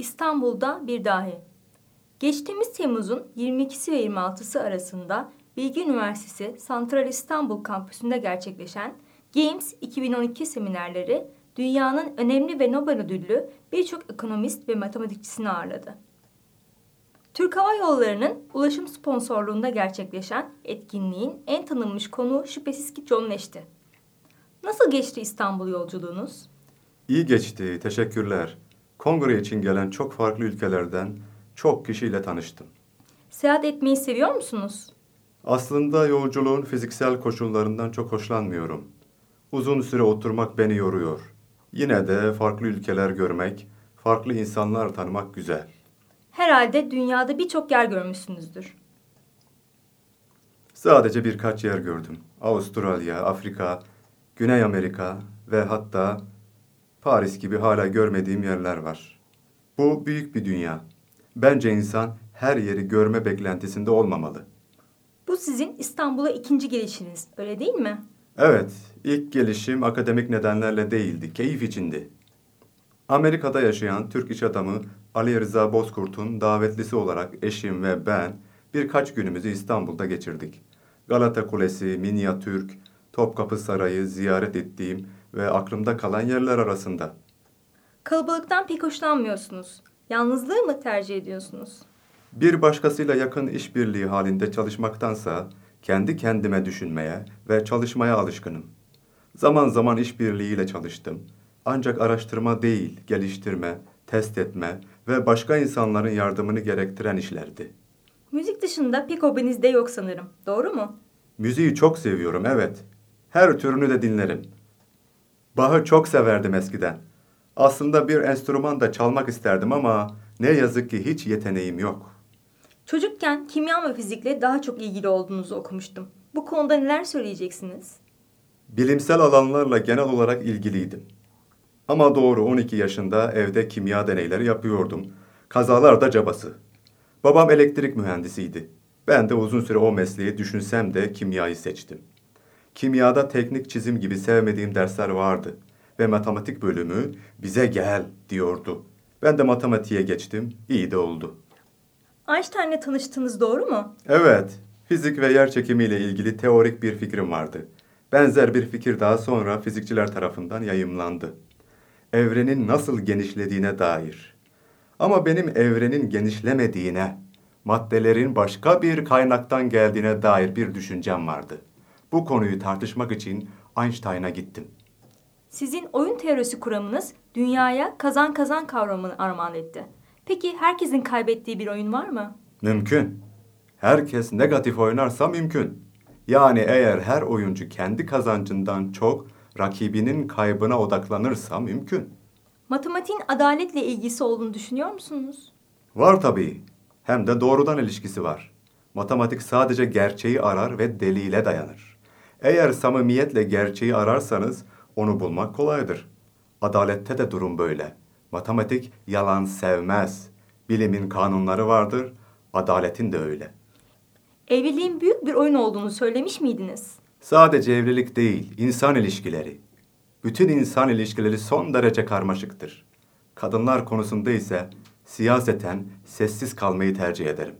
İstanbul'da bir dahi. Geçtiğimiz Temmuz'un 22'si ve 26'sı arasında Bilgi Üniversitesi Santral İstanbul kampüsünde gerçekleşen Games 2012 seminerleri dünyanın önemli ve Nobel ödüllü birçok ekonomist ve matematikçisini ağırladı. Türk Hava Yolları'nın ulaşım sponsorluğunda gerçekleşen etkinliğin en tanınmış konuğu şüphesiz ki John Nash'ti. Nasıl geçti İstanbul yolculuğunuz? İyi geçti, teşekkürler. Kongre için gelen çok farklı ülkelerden çok kişiyle tanıştım. Seyahat etmeyi seviyor musunuz? Aslında yolculuğun fiziksel koşullarından çok hoşlanmıyorum. Uzun süre oturmak beni yoruyor. Yine de farklı ülkeler görmek, farklı insanlar tanımak güzel. Herhalde dünyada birçok yer görmüşsünüzdür. Sadece birkaç yer gördüm. Avustralya, Afrika, Güney Amerika ve hatta Paris gibi hala görmediğim yerler var. Bu büyük bir dünya. Bence insan her yeri görme beklentisinde olmamalı. Bu sizin İstanbul'a ikinci gelişiniz, öyle değil mi? Evet, ilk gelişim akademik nedenlerle değildi, keyif içindi. Amerika'da yaşayan Türk iş adamı Ali Rıza Bozkurt'un davetlisi olarak eşim ve ben birkaç günümüzü İstanbul'da geçirdik. Galata Kulesi, Minyatürk, Topkapı Sarayı ziyaret ettiğim ve aklımda kalan yerler arasında. Kalabalıktan pek hoşlanmıyorsunuz. Yalnızlığı mı tercih ediyorsunuz? Bir başkasıyla yakın işbirliği halinde çalışmaktansa kendi kendime düşünmeye ve çalışmaya alışkınım. Zaman zaman işbirliğiyle çalıştım. Ancak araştırma değil, geliştirme, test etme ve başka insanların yardımını gerektiren işlerdi. Müzik dışında pek hobiniz de yok sanırım. Doğru mu? Müziği çok seviyorum, evet. Her türünü de dinlerim. Bach'ı çok severdim eskiden. Aslında bir enstrüman da çalmak isterdim ama ne yazık ki hiç yeteneğim yok. Çocukken kimya ve fizikle daha çok ilgili olduğunuzu okumuştum. Bu konuda neler söyleyeceksiniz? Bilimsel alanlarla genel olarak ilgiliydim. Ama doğru 12 yaşında evde kimya deneyleri yapıyordum. Kazalar da cabası. Babam elektrik mühendisiydi. Ben de uzun süre o mesleği düşünsem de kimyayı seçtim. Kimyada teknik çizim gibi sevmediğim dersler vardı ve matematik bölümü bize gel diyordu. Ben de matematiğe geçtim, iyi de oldu. Einstein'le tanıştığınız doğru mu? Evet, fizik ve yer çekimiyle ilgili teorik bir fikrim vardı. Benzer bir fikir daha sonra fizikçiler tarafından yayımlandı. Evrenin nasıl genişlediğine dair. Ama benim evrenin genişlemediğine, maddelerin başka bir kaynaktan geldiğine dair bir düşüncem vardı. Bu konuyu tartışmak için Einstein'a gittim. Sizin oyun teorisi kuramınız dünyaya kazan kazan kavramını armağan etti. Peki herkesin kaybettiği bir oyun var mı? Mümkün. Herkes negatif oynarsa mümkün. Yani eğer her oyuncu kendi kazancından çok rakibinin kaybına odaklanırsa mümkün. Matematiğin adaletle ilgisi olduğunu düşünüyor musunuz? Var tabii. Hem de doğrudan ilişkisi var. Matematik sadece gerçeği arar ve delile dayanır. Eğer samimiyetle gerçeği ararsanız onu bulmak kolaydır. Adalette de durum böyle. Matematik yalan sevmez. Bilimin kanunları vardır, adaletin de öyle. Evliliğin büyük bir oyun olduğunu söylemiş miydiniz? Sadece evlilik değil, insan ilişkileri. Bütün insan ilişkileri son derece karmaşıktır. Kadınlar konusunda ise siyaseten sessiz kalmayı tercih ederim.